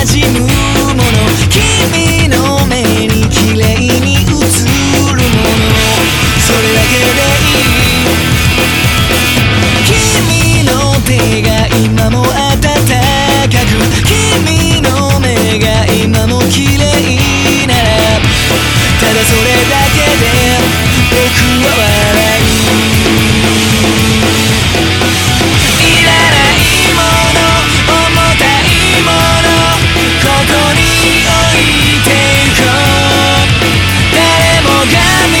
馴染む Camino